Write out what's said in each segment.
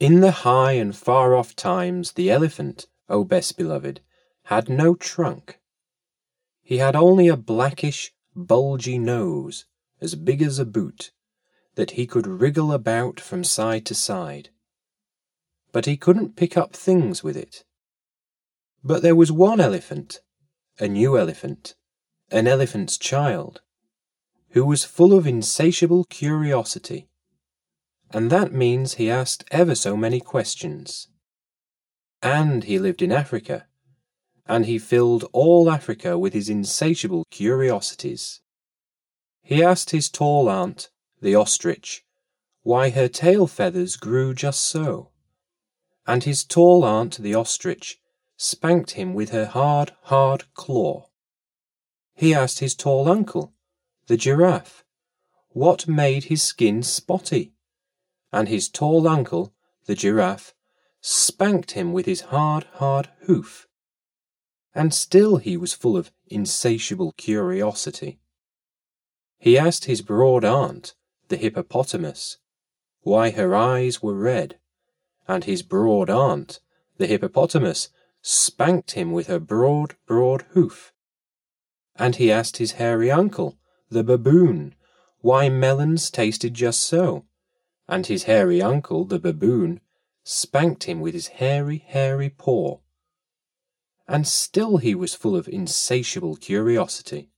In the high and far off times, the elephant, O best beloved, had no trunk. He had only a blackish, bulgy nose, as big as a boot, that he could wriggle about from side to side. But he couldn't pick up things with it. But there was one elephant, a new elephant, an elephant's child, who was full of insatiable curiosity. And that means he asked ever so many questions. And he lived in Africa, and he filled all Africa with his insatiable curiosities. He asked his tall aunt, the ostrich, why her tail feathers grew just so. And his tall aunt, the ostrich, spanked him with her hard, hard claw. He asked his tall uncle, the giraffe, what made his skin spotty, and his tall uncle, the giraffe, spanked him with his hard, hard hoof. And still he was full of insatiable curiosity. He asked his broad aunt, the hippopotamus, why her eyes were red, and his broad aunt, the hippopotamus, spanked him with her broad, broad hoof. And he asked his hairy uncle, the baboon, why melons tasted just so, and his hairy uncle, the baboon, spanked him with his hairy, hairy paw. And still he was full of insatiable curiosity.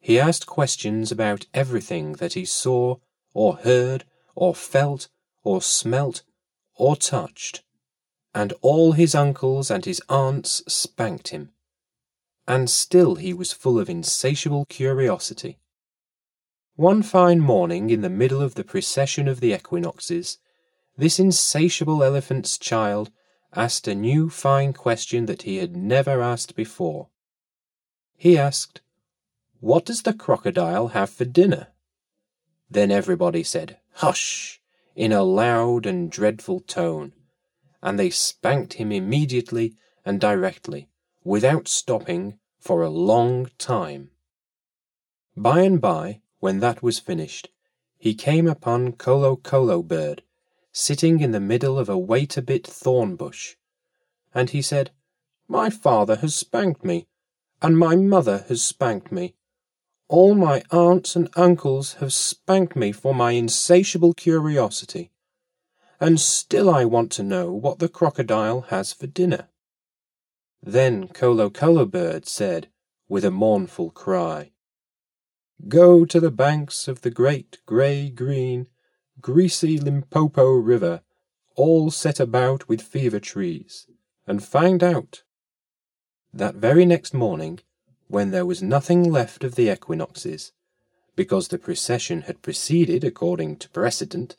He asked questions about everything that he saw, or heard, or felt, or smelt, or touched and all his uncles and his aunts spanked him. And still he was full of insatiable curiosity. One fine morning in the middle of the precession of the equinoxes, this insatiable elephant's child asked a new fine question that he had never asked before. He asked, What does the crocodile have for dinner? Then everybody said, Hush! in a loud and dreadful tone and they spanked him immediately and directly, without stopping, for a long time. By and by, when that was finished, he came upon Kolo Kolo Bird, sitting in the middle of a wait a bit thorn bush, and he said, My father has spanked me, and my mother has spanked me. All my aunts and uncles have spanked me for my insatiable curiosity and still I want to know what the crocodile has for dinner. Then Kolo Kolo Bird said, with a mournful cry, Go to the banks of the great grey green, greasy Limpopo River, all set about with fever trees, and find out. That very next morning, when there was nothing left of the equinoxes, because the procession had proceeded according to precedent,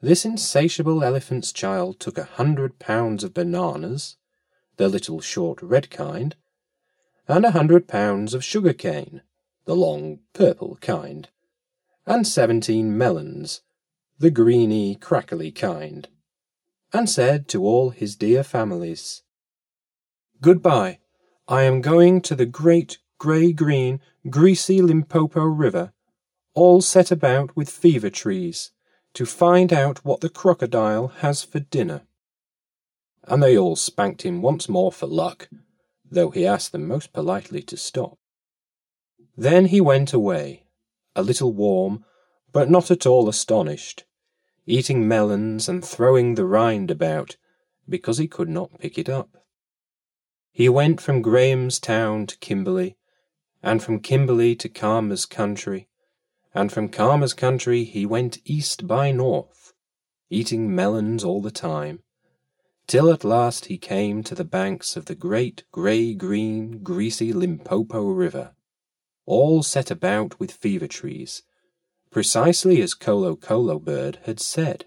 this insatiable elephant's child took a hundred pounds of bananas, the little short red kind, and a hundred pounds of sugar cane, the long purple kind, and seventeen melons, the greeny crackly kind, and said to all his dear families, Goodbye, I am going to the great grey green, greasy Limpopo River, all set about with fever trees to find out what the crocodile has for dinner. And they all spanked him once more for luck, though he asked them most politely to stop. Then he went away, a little warm, but not at all astonished, eating melons and throwing the rind about, because he could not pick it up. He went from Grahamstown to Kimberley, and from Kimberley to Khama's country, and from Khama's country he went east by north, eating melons all the time, till at last he came to the banks of the great grey green, greasy Limpopo River, all set about with fever trees, precisely as Kolo Kolo Bird had said.